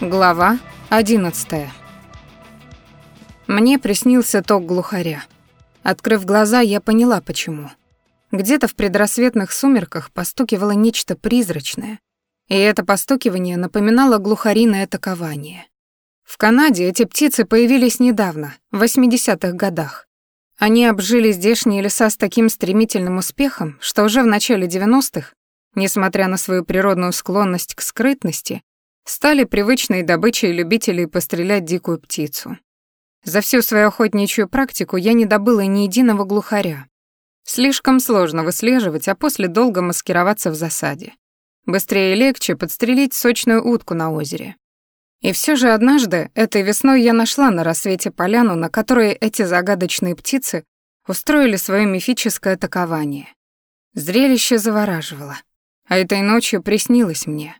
Глава 11. Мне приснился ток глухаря. Открыв глаза, я поняла, почему. Где-то в предрассветных сумерках постукивало нечто призрачное, и это постукивание напоминало глухариное такование. В Канаде эти птицы появились недавно, в 80-х годах. Они обжили здешние леса с таким стремительным успехом, что уже в начале 90-х, несмотря на свою природную склонность к скрытности, стали привычной добычей любителей пострелять дикую птицу. За всю свою охотничью практику я не добыла ни единого глухаря. Слишком сложно выслеживать, а после долго маскироваться в засаде. Быстрее и легче подстрелить сочную утку на озере. И все же однажды, этой весной, я нашла на рассвете поляну, на которой эти загадочные птицы устроили свое мифическое такование. Зрелище завораживало. А этой ночью приснилось мне.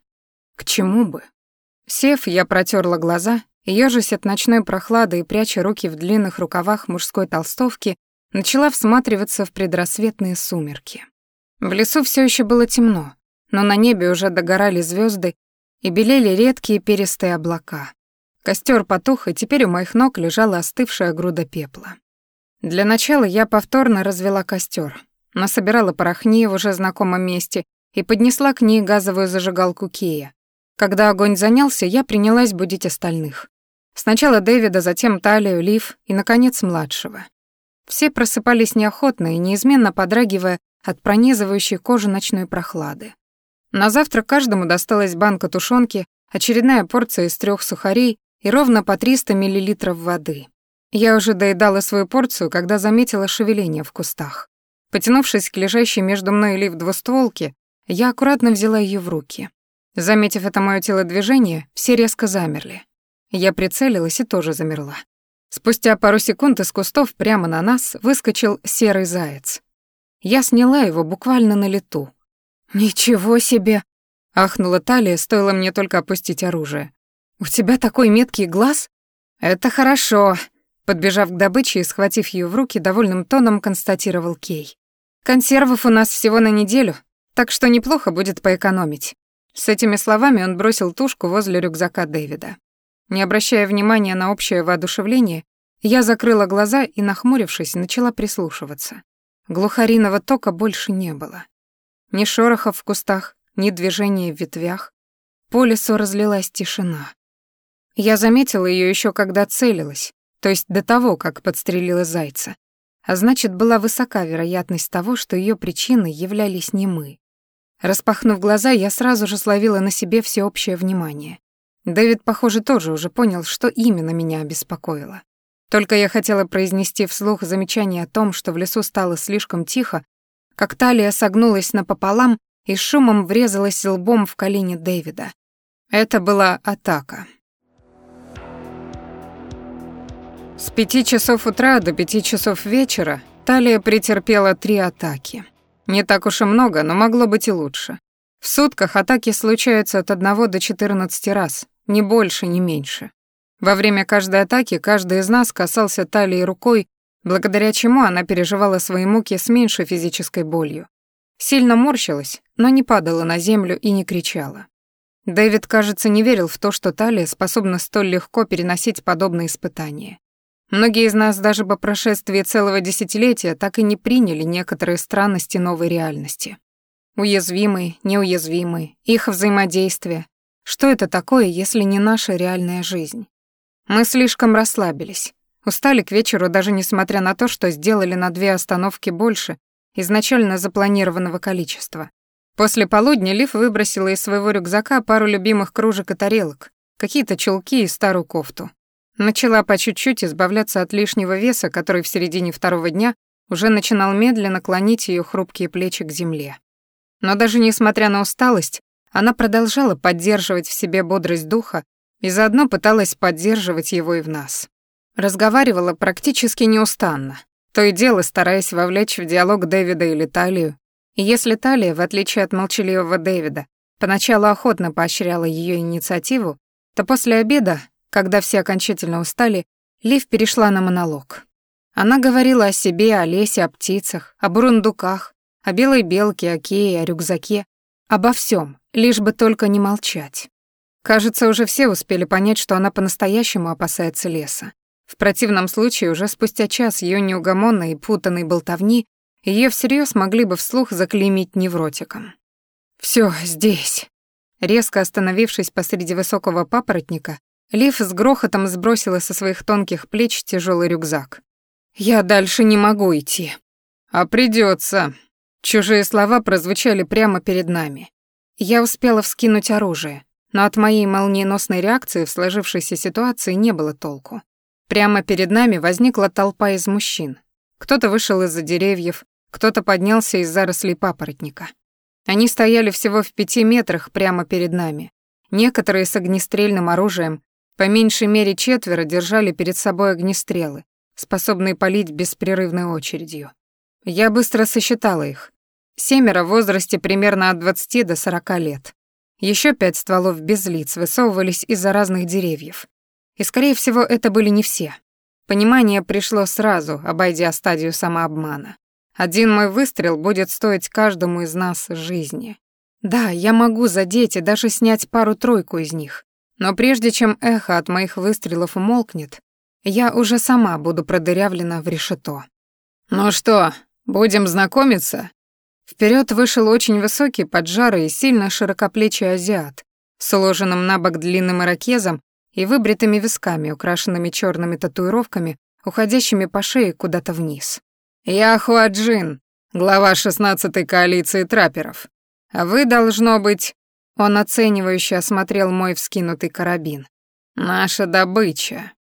К чему бы? Сев, я протерла глаза ёжась от ночной прохлады и пряча руки в длинных рукавах мужской толстовки, начала всматриваться в предрассветные сумерки. В лесу все еще было темно, но на небе уже догорали звезды и белели редкие перистые облака. Костер потух, и теперь у моих ног лежала остывшая груда пепла. Для начала я повторно развела костер, насобирала порохни в уже знакомом месте и поднесла к ней газовую зажигалку Кея, когда огонь занялся, я принялась будить остальных. Сначала Дэвида, затем Талию, Лив и, наконец, младшего. Все просыпались неохотно и неизменно подрагивая от пронизывающей кожу ночной прохлады. На завтрак каждому досталась банка тушенки, очередная порция из трех сухарей и ровно по 300 мл воды. Я уже доедала свою порцию, когда заметила шевеление в кустах. Потянувшись к лежащей между мной и Лив двустволке, я аккуратно взяла ее в руки. Заметив это моё телодвижение, все резко замерли. Я прицелилась и тоже замерла. Спустя пару секунд из кустов прямо на нас выскочил серый заяц. Я сняла его буквально на лету. «Ничего себе!» — ахнула талия, стоило мне только опустить оружие. «У тебя такой меткий глаз?» «Это хорошо», — подбежав к добыче и схватив ее в руки, довольным тоном констатировал Кей. «Консервов у нас всего на неделю, так что неплохо будет поэкономить. С этими словами он бросил тушку возле рюкзака Дэвида. Не обращая внимания на общее воодушевление, я закрыла глаза и, нахмурившись, начала прислушиваться. Глухариного тока больше не было. Ни шорохов в кустах, ни движения в ветвях. По лесу разлилась тишина. Я заметила ее еще когда целилась, то есть до того, как подстрелила зайца. А значит, была высока вероятность того, что ее причиной являлись не мы. Распахнув глаза, я сразу же словила на себе всеобщее внимание. Дэвид, похоже, тоже уже понял, что именно меня обеспокоило. Только я хотела произнести вслух замечание о том, что в лесу стало слишком тихо, как талия согнулась напополам и шумом врезалась лбом в колени Дэвида. Это была атака. С пяти часов утра до пяти часов вечера талия претерпела три атаки. Не так уж и много, но могло быть и лучше. В сутках атаки случаются от 1 до 14 раз, ни больше, ни меньше. Во время каждой атаки каждый из нас касался талии рукой, благодаря чему она переживала свои муки с меньшей физической болью. Сильно морщилась, но не падала на землю и не кричала. Дэвид, кажется, не верил в то, что талия способна столь легко переносить подобные испытания. Многие из нас даже по прошествии целого десятилетия так и не приняли некоторые странности новой реальности. Уязвимые, неуязвимые, их взаимодействие. Что это такое, если не наша реальная жизнь? Мы слишком расслабились. Устали к вечеру, даже несмотря на то, что сделали на две остановки больше изначально запланированного количества. После полудня Лив выбросила из своего рюкзака пару любимых кружек и тарелок, какие-то чулки и старую кофту. Начала по чуть-чуть избавляться от лишнего веса, который в середине второго дня уже начинал медленно клонить ее хрупкие плечи к земле. Но даже несмотря на усталость, она продолжала поддерживать в себе бодрость духа и заодно пыталась поддерживать его и в нас. Разговаривала практически неустанно, то и дело стараясь вовлечь в диалог Дэвида или Талию. И если Талия, в отличие от молчаливого Дэвида, поначалу охотно поощряла ее инициативу, то после обеда когда все окончательно устали, Лив перешла на монолог. Она говорила о себе, о лесе, о птицах, о бурундуках, о белой белке, о кее, о рюкзаке, обо всем, лишь бы только не молчать. Кажется, уже все успели понять, что она по-настоящему опасается леса. В противном случае уже спустя час ее неугомонной и путанной болтовни ее всерьез могли бы вслух заклеймить невротиком. Все здесь». Резко остановившись посреди высокого папоротника, Лив с грохотом сбросила со своих тонких плеч тяжелый рюкзак. «Я дальше не могу идти». «А придется. Чужие слова прозвучали прямо перед нами. Я успела вскинуть оружие, но от моей молниеносной реакции в сложившейся ситуации не было толку. Прямо перед нами возникла толпа из мужчин. Кто-то вышел из-за деревьев, кто-то поднялся из зарослей папоротника. Они стояли всего в пяти метрах прямо перед нами. Некоторые с огнестрельным оружием, по меньшей мере четверо держали перед собой огнестрелы, способные палить беспрерывной очередью. Я быстро сосчитала их. Семеро в возрасте примерно от 20 до 40 лет. Еще пять стволов без лиц высовывались из-за разных деревьев. И, скорее всего, это были не все. Понимание пришло сразу, обойдя стадию самообмана. Один мой выстрел будет стоить каждому из нас жизни. Да, я могу задеть и даже снять пару-тройку из них. Но прежде чем эхо от моих выстрелов умолкнет, я уже сама буду продырявлена в решето. «Ну что, будем знакомиться?» Вперед вышел очень высокий, поджарый и сильно широкоплечий азиат, с уложенным на бок длинным ирокезом и выбритыми висками, украшенными черными татуировками, уходящими по шее куда-то вниз. «Я Хуаджин, глава шестнадцатой коалиции трапперов. А вы, должно быть...» Он оценивающе осмотрел мой вскинутый карабин. «Наша добыча».